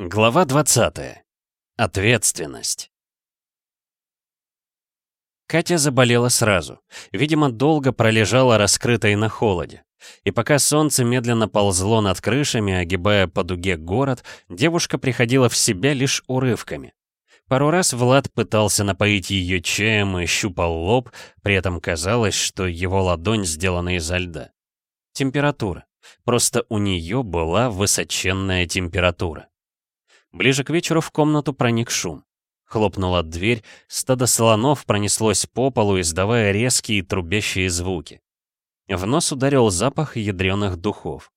Глава 20. Ответственность. Катя заболела сразу. Видимо, долго пролежала раскрытой на холоде. И пока солнце медленно ползло над крышами, огибая по дуге город, девушка приходила в себя лишь урывками. Пару раз Влад пытался напоить ее чаем и щупал лоб, при этом казалось, что его ладонь сделана изо льда. Температура. Просто у нее была высоченная температура. Ближе к вечеру в комнату проник шум. Хлопнула дверь, стадо слонов пронеслось по полу, издавая резкие трубящие звуки. В нос ударил запах ядреных духов.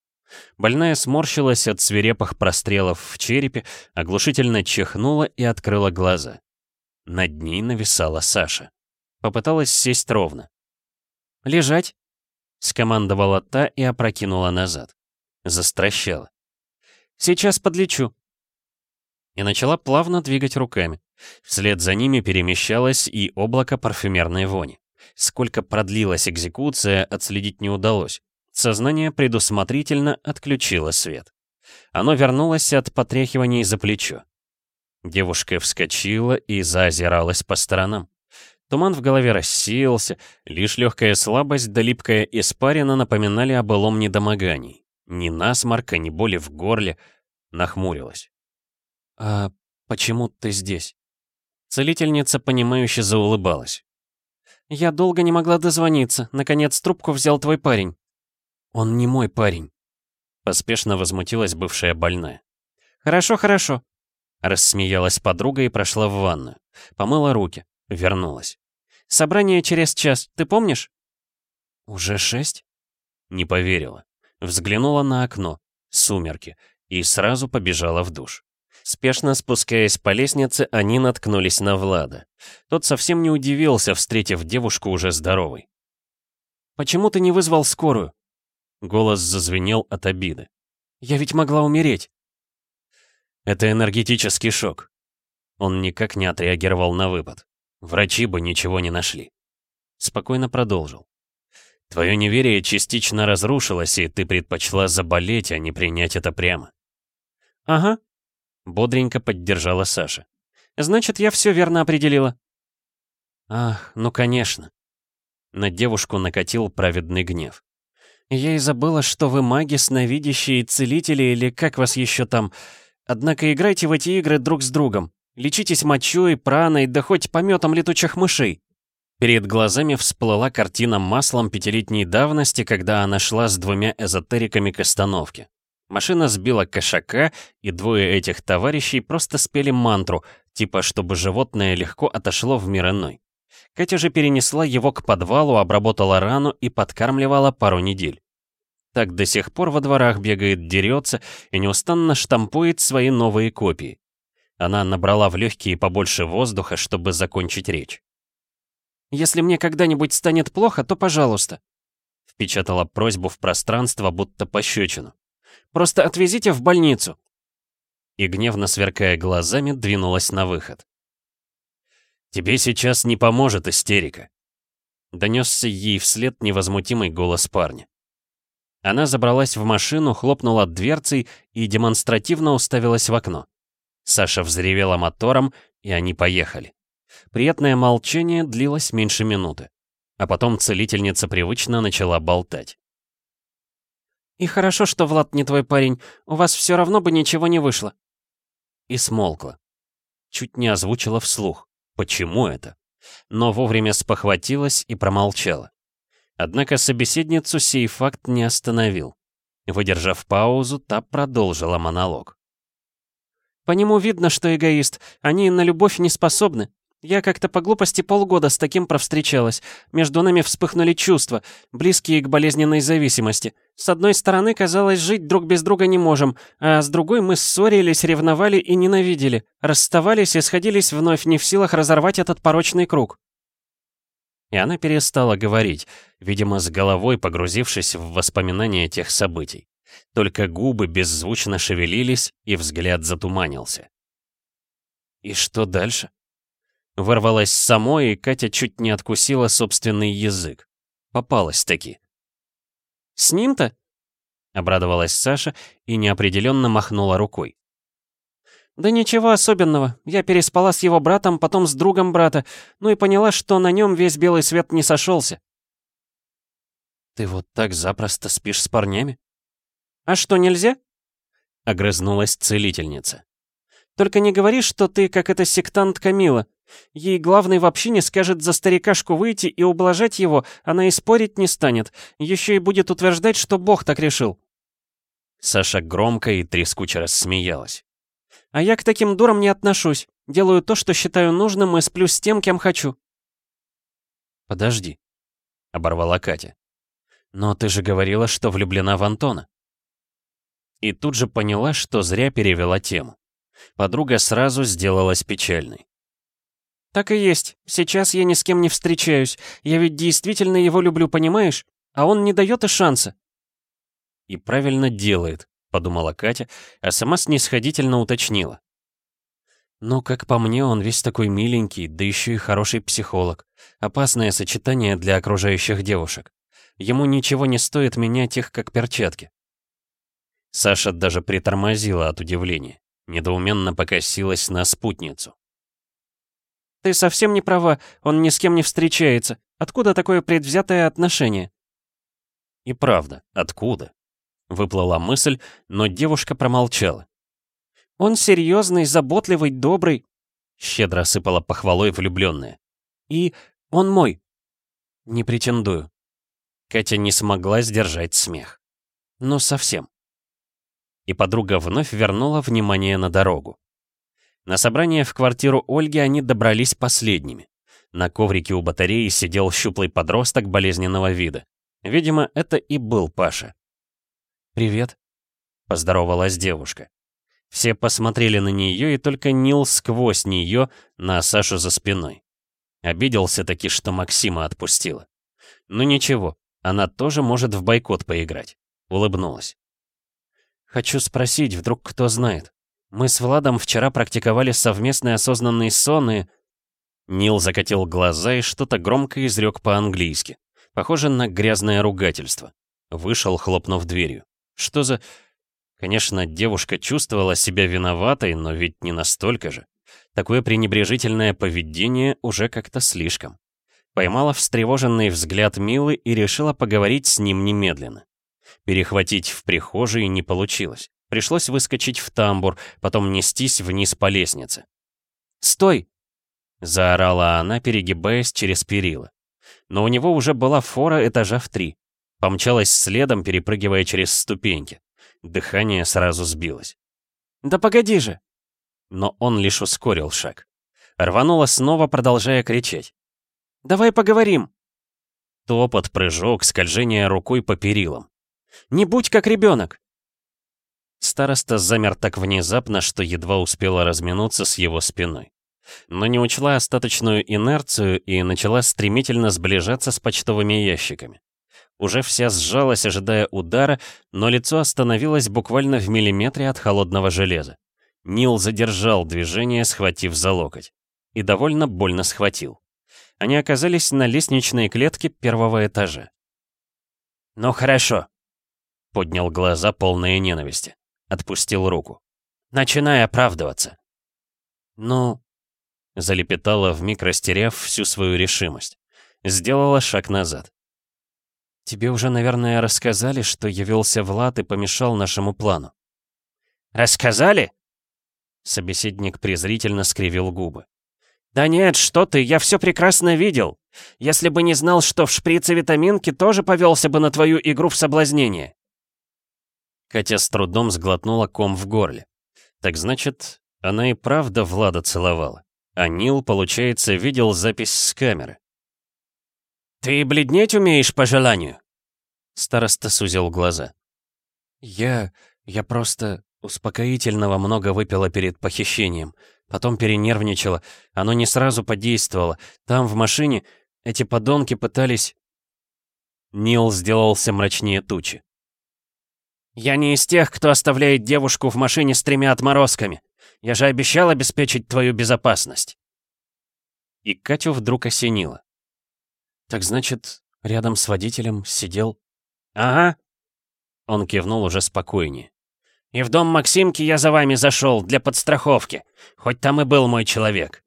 Больная сморщилась от свирепых прострелов в черепе, оглушительно чихнула и открыла глаза. Над ней нависала Саша. Попыталась сесть ровно. «Лежать!» — скомандовала та и опрокинула назад. Застращала. «Сейчас подлечу», и начала плавно двигать руками. Вслед за ними перемещалось и облако парфюмерной вони. Сколько продлилась экзекуция, отследить не удалось. Сознание предусмотрительно отключило свет. Оно вернулось от потряхиваний за плечо. Девушка вскочила и заозиралась по сторонам. Туман в голове рассеялся, лишь легкая слабость да липкая испарина напоминали о былом недомогании. Ни насморка, ни боли в горле. Нахмурилась. «А почему ты здесь?» Целительница, понимающе заулыбалась. «Я долго не могла дозвониться. Наконец трубку взял твой парень». «Он не мой парень», — поспешно возмутилась бывшая больная. «Хорошо, хорошо», — рассмеялась подруга и прошла в ванную. Помыла руки, вернулась. «Собрание через час, ты помнишь?» «Уже шесть?» Не поверила. Взглянула на окно, сумерки, и сразу побежала в душ. Спешно спускаясь по лестнице, они наткнулись на Влада. Тот совсем не удивился, встретив девушку уже здоровой. «Почему ты не вызвал скорую?» Голос зазвенел от обиды. «Я ведь могла умереть!» «Это энергетический шок». Он никак не отреагировал на выпад. Врачи бы ничего не нашли. Спокойно продолжил. Твое неверие частично разрушилось, и ты предпочла заболеть, а не принять это прямо. «Ага», Бодренько поддержала Саша. «Значит, я все верно определила». «Ах, ну конечно». На девушку накатил праведный гнев. «Я и забыла, что вы маги, сновидящие, целители или как вас еще там. Однако играйте в эти игры друг с другом. Лечитесь мочой, праной, да хоть пометом летучих мышей». Перед глазами всплыла картина маслом пятилетней давности, когда она шла с двумя эзотериками к остановке. Машина сбила кошака, и двое этих товарищей просто спели мантру, типа чтобы животное легко отошло в мир иной. Катя же перенесла его к подвалу, обработала рану и подкармливала пару недель. Так до сих пор во дворах бегает, дерется и неустанно штампует свои новые копии. Она набрала в легкие побольше воздуха, чтобы закончить речь. «Если мне когда-нибудь станет плохо, то пожалуйста», впечатала просьбу в пространство, будто пощечину. Просто отвезите в больницу!» И гневно сверкая глазами, двинулась на выход. «Тебе сейчас не поможет истерика», — донесся ей вслед невозмутимый голос парня. Она забралась в машину, хлопнула дверцей и демонстративно уставилась в окно. Саша взревела мотором, и они поехали. Приятное молчание длилось меньше минуты. А потом целительница привычно начала болтать. «И хорошо, что Влад не твой парень. У вас все равно бы ничего не вышло». И смолкла. Чуть не озвучила вслух. Почему это? Но вовремя спохватилась и промолчала. Однако собеседницу сей факт не остановил. Выдержав паузу, та продолжила монолог. «По нему видно, что эгоист. Они на любовь не способны. Я как-то по глупости полгода с таким провстречалась. Между нами вспыхнули чувства, близкие к болезненной зависимости. С одной стороны, казалось, жить друг без друга не можем, а с другой мы ссорились, ревновали и ненавидели. Расставались и сходились вновь не в силах разорвать этот порочный круг. И она перестала говорить, видимо, с головой погрузившись в воспоминания тех событий. Только губы беззвучно шевелились, и взгляд затуманился. И что дальше? Ворвалась самой, и Катя чуть не откусила собственный язык. Попалась таки. «С ним-то?» — обрадовалась Саша и неопределенно махнула рукой. «Да ничего особенного. Я переспала с его братом, потом с другом брата, ну и поняла, что на нем весь белый свет не сошелся. «Ты вот так запросто спишь с парнями?» «А что, нельзя?» — огрызнулась целительница. «Только не говори, что ты, как эта сектантка Мила. Ей главный вообще не скажет за старикашку выйти и ублажать его, она и спорить не станет, еще и будет утверждать, что Бог так решил». Саша громко и трескуче рассмеялась. А я к таким дурам не отношусь. Делаю то, что считаю нужным, и сплю с тем, кем хочу. Подожди, оборвала Катя. Но ты же говорила, что влюблена в Антона. И тут же поняла, что зря перевела тему. Подруга сразу сделалась печальной. «Так и есть. Сейчас я ни с кем не встречаюсь. Я ведь действительно его люблю, понимаешь? А он не дает и шанса». «И правильно делает», — подумала Катя, а сама снисходительно уточнила. «Ну, как по мне, он весь такой миленький, да еще и хороший психолог. Опасное сочетание для окружающих девушек. Ему ничего не стоит менять их, как перчатки». Саша даже притормозила от удивления, недоуменно покосилась на спутницу. «Ты совсем не права, он ни с кем не встречается. Откуда такое предвзятое отношение?» И правда, откуда? Выплыла мысль, но девушка промолчала. «Он серьезный, заботливый, добрый», — щедро сыпала похвалой влюбленная. «И он мой». «Не претендую». Катя не смогла сдержать смех. Ну, совсем. И подруга вновь вернула внимание на дорогу. На собрание в квартиру Ольги они добрались последними. На коврике у батареи сидел щуплый подросток болезненного вида. Видимо, это и был Паша. «Привет», — поздоровалась девушка. Все посмотрели на нее, и только Нил сквозь нее на Сашу за спиной. Обиделся таки, что Максима отпустила. Ну ничего, она тоже может в бойкот поиграть. Улыбнулась. Хочу спросить, вдруг кто знает. Мы с Владом вчера практиковали совместный осознанный сон и... Нил закатил глаза и что-то громко изрек по-английски. Похоже на грязное ругательство. Вышел, хлопнув дверью. Что за... Конечно, девушка чувствовала себя виноватой, но ведь не настолько же. Такое пренебрежительное поведение уже как-то слишком. Поймала встревоженный взгляд Милы и решила поговорить с ним немедленно. Перехватить в прихожей не получилось. Пришлось выскочить в тамбур, потом нестись вниз по лестнице. «Стой!» — заорала она, перегибаясь через перила. Но у него уже была фора этажа в три. Помчалась следом, перепрыгивая через ступеньки. Дыхание сразу сбилось. «Да погоди же!» Но он лишь ускорил шаг. Рванула снова, продолжая кричать. «Давай поговорим!» Топот, прыжок, скольжение рукой по перилам. «Не будь как ребенок!» Староста замер так внезапно, что едва успела разминуться с его спиной. Но не учла остаточную инерцию и начала стремительно сближаться с почтовыми ящиками. Уже вся сжалась, ожидая удара, но лицо остановилось буквально в миллиметре от холодного железа. Нил задержал движение, схватив за локоть. И довольно больно схватил. Они оказались на лестничной клетке первого этажа. «Ну хорошо», — поднял глаза полные ненависти. Отпустил руку. «Начинай оправдываться». «Ну...» — залепетала, вмиг растеряв всю свою решимость. Сделала шаг назад. Тебе уже, наверное, рассказали, что явился Влад и помешал нашему плану. «Рассказали?» Собеседник презрительно скривил губы. «Да нет, что ты, я все прекрасно видел. Если бы не знал, что в шприце витаминки, тоже повелся бы на твою игру в соблазнение». Катя с трудом сглотнула ком в горле. Так значит, она и правда Влада целовала. А Нил, получается, видел запись с камеры. «Ты бледнеть умеешь по желанию?» Староста сузил глаза. «Я... я просто успокоительного много выпила перед похищением. Потом перенервничала. Оно не сразу подействовало. Там, в машине, эти подонки пытались...» Нил сделался мрачнее тучи. «Я не из тех, кто оставляет девушку в машине с тремя отморозками. Я же обещал обеспечить твою безопасность». И Катю вдруг осенило. «Так значит, рядом с водителем сидел...» «Ага». Он кивнул уже спокойнее. И в дом Максимки я за вами зашел для подстраховки, хоть там и был мой человек.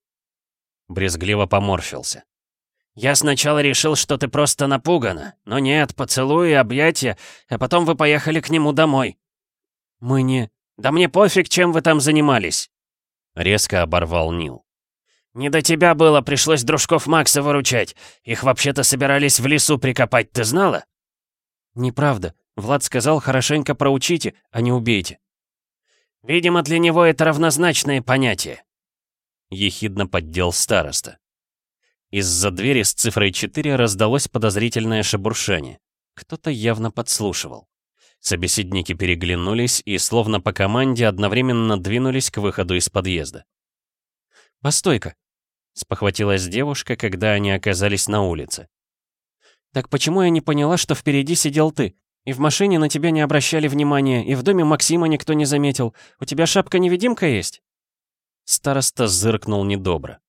Брезгливо поморщился. Я сначала решил, что ты просто напугана, но нет, поцелуи, объятия, а потом вы поехали к нему домой. Мы не... Да мне пофиг, чем вы там занимались. Резко оборвал Нил. «Не до тебя было, пришлось дружков Макса выручать. Их вообще-то собирались в лесу прикопать, ты знала?» «Неправда. Влад сказал, хорошенько проучите, а не убейте». «Видимо, для него это равнозначное понятие», — ехидно поддел староста. Из-за двери с цифрой 4 раздалось подозрительное шебуршание. Кто-то явно подслушивал. Собеседники переглянулись и, словно по команде, одновременно двинулись к выходу из подъезда. «Постой-ка!» — спохватилась девушка, когда они оказались на улице. «Так почему я не поняла, что впереди сидел ты? И в машине на тебя не обращали внимания, и в доме Максима никто не заметил. У тебя шапка-невидимка есть?» Староста зыркнул недобро.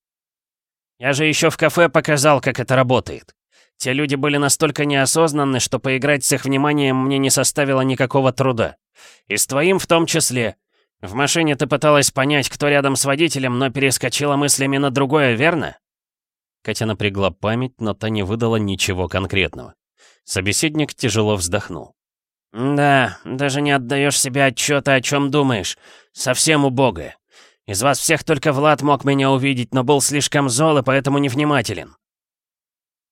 «Я же еще в кафе показал, как это работает. Те люди были настолько неосознанны, что поиграть с их вниманием мне не составило никакого труда. И с твоим в том числе. В машине ты пыталась понять, кто рядом с водителем, но перескочила мыслями на другое, верно?» Катя напрягла память, но та не выдала ничего конкретного. Собеседник тяжело вздохнул. «Да, даже не отдаешь себе отчета, о чем думаешь. Совсем убогое. Из вас всех только Влад мог меня увидеть, но был слишком зол и поэтому невнимателен».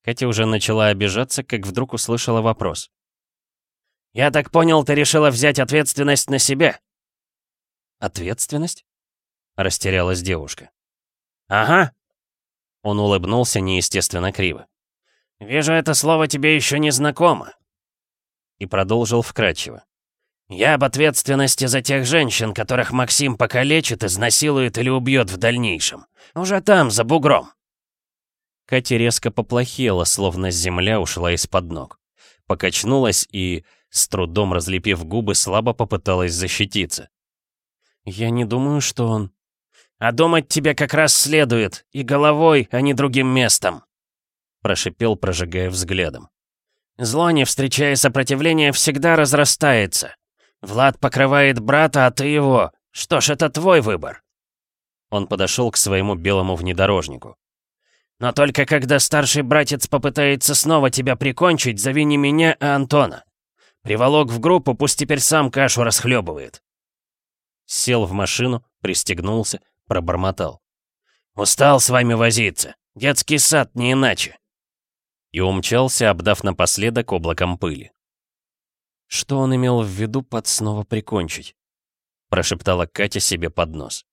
Катя уже начала обижаться, как вдруг услышала вопрос. «Я так понял, ты решила взять ответственность на себя?» «Ответственность?» — растерялась девушка. «Ага». Он улыбнулся неестественно криво. «Вижу, это слово тебе еще не знакомо». И продолжил вкратчиво. «Я об ответственности за тех женщин, которых Максим покалечит, изнасилует или убьет в дальнейшем. Уже там, за бугром». Катя резко поплохела, словно земля ушла из-под ног. Покачнулась и, с трудом разлепив губы, слабо попыталась защититься. «Я не думаю, что он...» «А думать тебе как раз следует, и головой, а не другим местом», прошипел, прожигая взглядом. «Зло, не встречая сопротивления, всегда разрастается. Влад покрывает брата, а ты его. Что ж, это твой выбор». Он подошел к своему белому внедорожнику. «Но только когда старший братец попытается снова тебя прикончить, зови не меня, а Антона. Приволок в группу, пусть теперь сам кашу расхлебывает». Сел в машину, пристегнулся, пробормотал. «Устал с вами возиться. Детский сад не иначе». И умчался, обдав напоследок облаком пыли. Что он имел в виду под снова прикончить? Прошептала Катя себе под нос.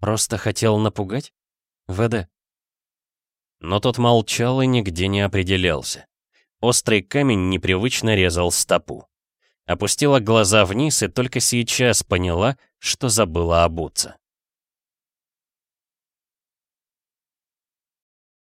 Просто хотел напугать? ВД. Но тот молчал и нигде не определялся. Острый камень непривычно резал стопу. Опустила глаза вниз и только сейчас поняла, что забыла обуться.